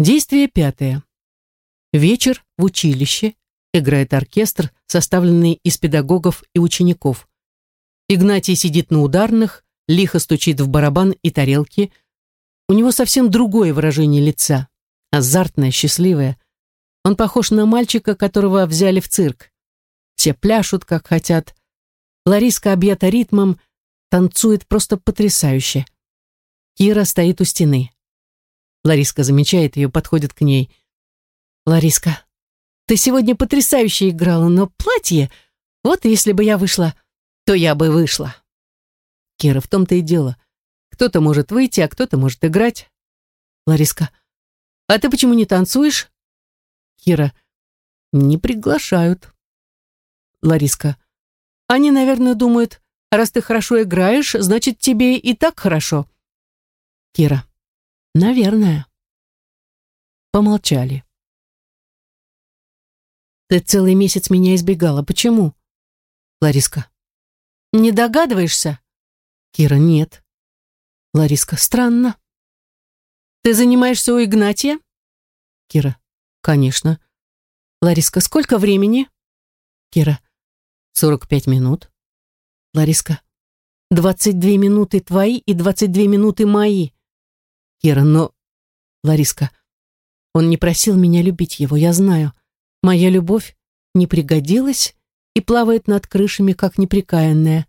Действие пятое. Вечер в училище. Играет оркестр, составленный из педагогов и учеников. Игнатий сидит на ударных, лихо стучит в барабан и тарелки. У него совсем другое выражение лица. Азартное, счастливое. Он похож на мальчика, которого взяли в цирк. Все пляшут, как хотят. Лариска объята ритмом, танцует просто потрясающе. Кира стоит у стены. Лариска замечает ее, подходит к ней. «Лариска, ты сегодня потрясающе играла, но платье... Вот если бы я вышла, то я бы вышла». Кира, в том-то и дело. Кто-то может выйти, а кто-то может играть. Лариска, а ты почему не танцуешь? Кира, не приглашают. Лариска, они, наверное, думают, раз ты хорошо играешь, значит, тебе и так хорошо. Кира, наверное. Помолчали. Ты целый месяц меня избегала. Почему? Лариска. Не догадываешься? Кира. Нет. Лариска. Странно. Ты занимаешься у Игнатия? Кира. Конечно. Лариска. Сколько времени? Кира. Сорок пять минут. Лариска. Двадцать две минуты твои и двадцать две минуты мои. Кира. Но... Лариска. Он не просил меня любить его, я знаю. Моя любовь не пригодилась и плавает над крышами, как неприкаянная.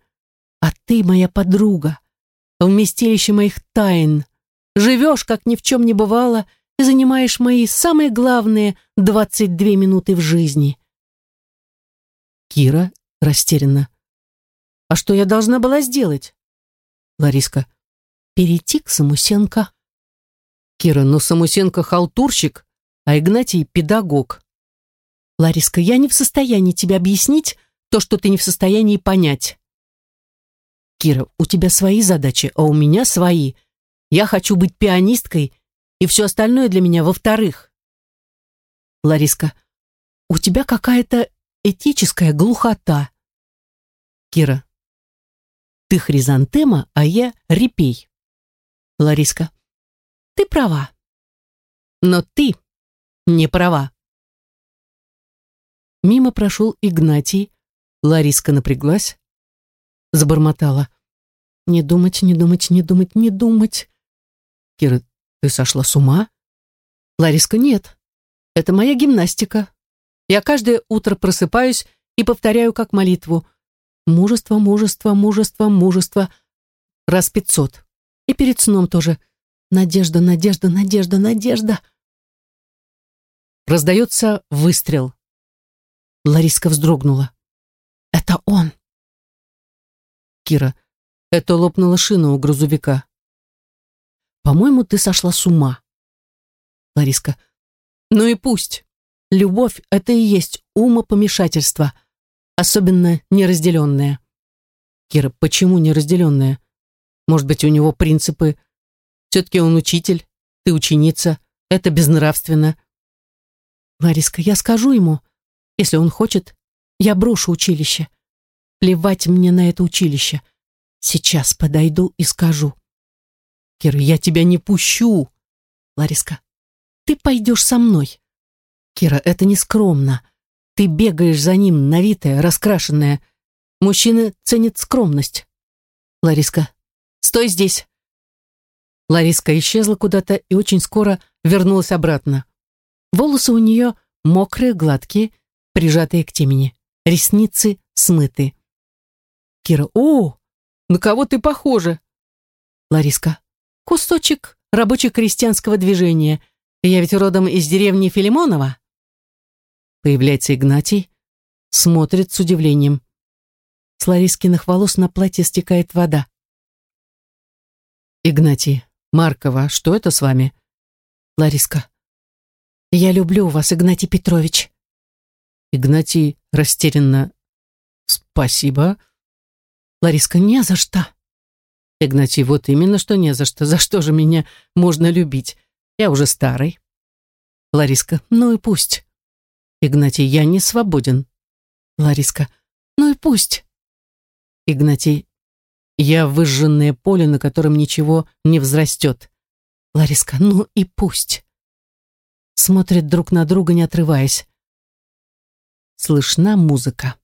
А ты моя подруга, вместилище моих тайн. Живешь, как ни в чем не бывало, и занимаешь мои самые главные двадцать две минуты в жизни. Кира растерянно. А что я должна была сделать? Лариска. Перейти к Самусенко. Кира, ну Самусенко халтурщик, а Игнатий педагог. Лариска, я не в состоянии тебе объяснить то, что ты не в состоянии понять. Кира, у тебя свои задачи, а у меня свои. Я хочу быть пианисткой, и все остальное для меня во-вторых. Лариска, у тебя какая-то этическая глухота. Кира, ты хризантема, а я репей. Лариска, ты права. Но ты не права. Мимо прошел Игнатий. Лариска напряглась, забормотала. «Не думать, не думать, не думать, не думать». «Кира, ты сошла с ума?» «Лариска, нет. Это моя гимнастика. Я каждое утро просыпаюсь и повторяю как молитву. Мужество, мужество, мужество, мужество. Раз пятьсот. И перед сном тоже. Надежда, надежда, надежда, надежда». Раздается выстрел. Лариска вздрогнула. «Это он!» «Кира, это лопнула шина у грузовика». «По-моему, ты сошла с ума». Лариска. «Ну и пусть. Любовь — это и есть умопомешательство, особенно неразделенное». Кира, почему неразделенное? Может быть, у него принципы? Все-таки он учитель, ты ученица, это безнравственно. Лариска, я скажу ему, если он хочет, я брошу училище. Плевать мне на это училище. Сейчас подойду и скажу. Кира, я тебя не пущу. Лариска, ты пойдешь со мной. Кира, это не скромно. Ты бегаешь за ним, навитая, раскрашенная. Мужчины ценят скромность. Лариска, стой здесь. Лариска исчезла куда-то и очень скоро вернулась обратно. Волосы у нее мокрые, гладкие, прижатые к темени. Ресницы смыты. Кира, о, на кого ты похожа? Лариска, кусочек рабоче-крестьянского движения. Я ведь родом из деревни Филимонова. Появляется Игнатий, смотрит с удивлением. С Ларискиных волос на платье стекает вода. Игнатий, Маркова, что это с вами? Лариска. Я люблю вас, Игнатий Петрович. Игнатий растерянно «Спасибо». Лариска «Не за что». Игнатий «Вот именно, что не за что. За что же меня можно любить? Я уже старый». Лариска «Ну и пусть». Игнатий «Я не свободен». Лариска «Ну и пусть». Игнатий «Я выжженное поле, на котором ничего не взрастет». Лариска «Ну и пусть». смотрят друг на друга, не отрываясь. Слышна музыка.